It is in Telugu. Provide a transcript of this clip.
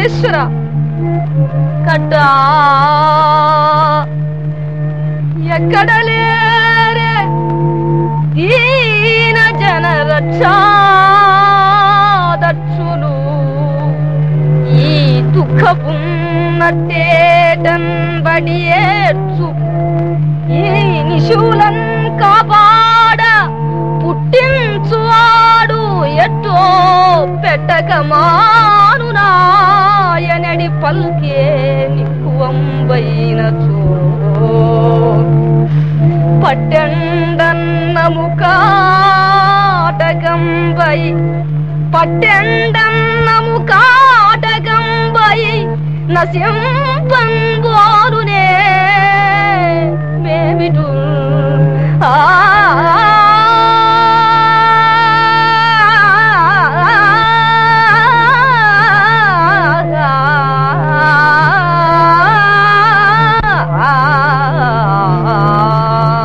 సర్వేశ్వర కట్టా. ఎక్కడ లేరే దీన జన రక్షాదక్షులు ఈ దుఃఖపు నట్టేటన్ బడియేచ్చు ఈ నిశూలం కాపాడ పుట్టించువాడు ఎట్టో పెట్టకమా. పల్కే నిక్కువంబైన చో పట్టెండన్నము కాటకంబై పట్టెండన్నము కాటకంబై నసింపంబోరునే మేమిటు. ఆ